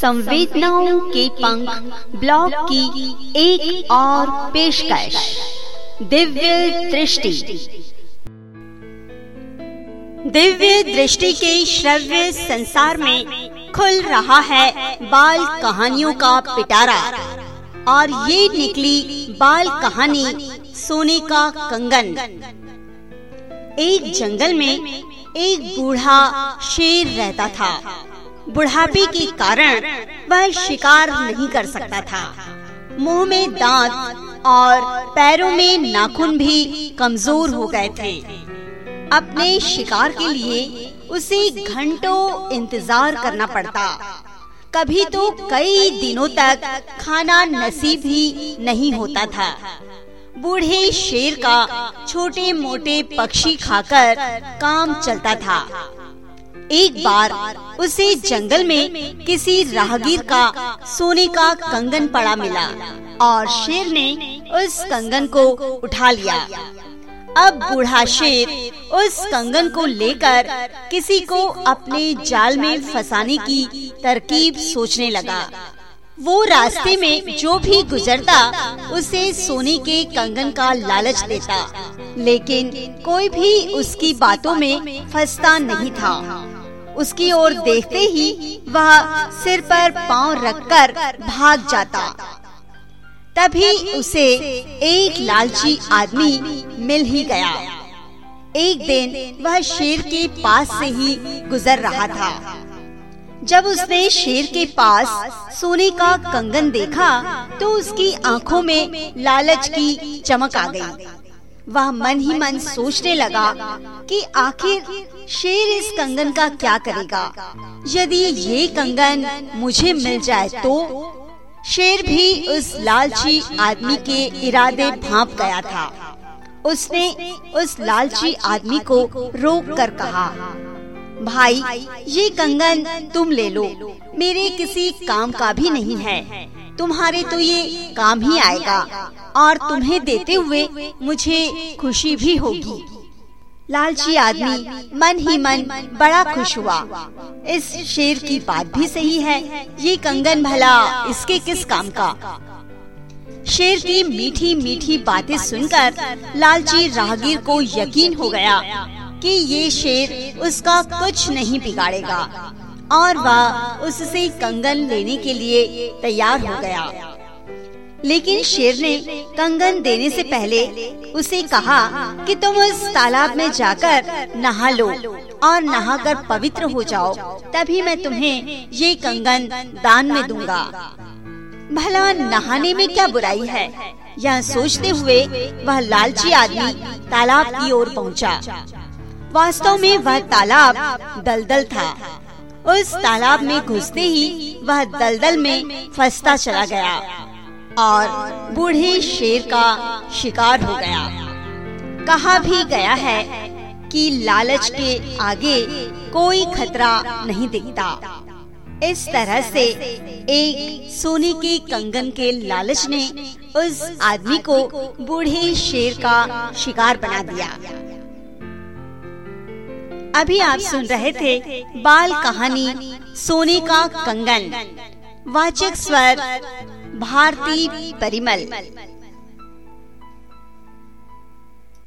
संवेदनाओं के पंख ब्लॉग की एक और पेशकश। दिव्य दृष्टि। दिव्य दृष्टि के श्रव्य संसार में खुल रहा है बाल कहानियों का पिटारा। और ये निकली बाल कहानी सोने का कंगन। एक जंगल में एक बूढ़ा शेर रहता था। बुढ़ापे के कारण वह शिकार नहीं कर सकता था। मुँह में दांत और पैरों में नाखून भी कमज़ोर हो गए थे। अपने शिकार के लिए उसे घंटों इंतज़ार करना पड़ता। कभी तो कई दिनों तक खाना नसीब ही नहीं होता था। बूढ़े शेर का छोटे मोटे पक्षी खाकर काम चलता था। एक बार उसे जंगल में किसी राहगीर का सोने का कंगन पड़ा मिला और शेर ने उस कंगन को उठा लिया। अब बूढ़ा शेर उस कंगन को लेकर किसी को अपने जाल में फंसाने की तरकीब सोचने लगा। वो रास्ते में जो भी गुजरता, उसे सोने के कंगन का लालच देता, लेकिन कोई भी उसकी बातों में फंसता नहीं था। उसकी ओर देखते ही वह सिर पर पाँव रखकर भाग जाता। तभी उसे एक लालची आदमी मिल ही गया। एक दिन वह शेर के पास से ही गुजर रहा था। जब उसने शेर के पास सोने का कंगन देखा तो उसकी आँखों में लालच की चमक आ गई। वह मन ही मन सोचने लगा कि आखिर शेर इस कंगन का क्या करेगा? यदि ये कंगन मुझे मिल जाए तो? शेर भी उस लालची आदमी के इरादे भाप गया था। उसने उस लालची आदमी को रोक कर कहा, भाई, ये कंगन तुम ले लो। मेरे किसी काम का भी नहीं है। तुम्हारे तो ये काम ही आएगा, और तुम्हें देते हुए मुझे खुशी भी होगी। लालची आदमी, मन ही मन बड़ा खुश हुआ। इस शेर की बात भी सही है, ये कंगन भला इसके किस काम का? शेर की मीठी मीठी बातें सुनकर लालची राहगीर को यकीन हो गया कि ये शेर उसका कुछ नहीं बिगाड़ेगा। और वह उससे कंगन लेने के लिए तैयार हो गया। लेकिन शेर ने कंगन देने से पहले उसे कहा कि तुम उस तालाब में जाकर नहा लो और नहाकर पवित्र हो जाओ, तभी मैं तुम्हें ये कंगन दान में दूँगा। भला नहाने में क्या बुराई है? यह सोचते हुए वह लालची आदमी तालाब की ओर पहुँचा। वास्तव में वह तालाब दलदल था। उस तालाब में घुसते ही वह दलदल में फंसता चला गया और बूढ़े शेर का शिकार हो गया। कहा भी गया है कि लालच के आगे कोई खतरा नहीं दिखता। इस तरह से एक सोने के कंगन के लालच ने उस आदमी को बूढ़े शेर का शिकार बना दिया। अभी आप सुन रहे थे बाल कहानी सोने का कंगन। वाचक स्वर भारती परिमल।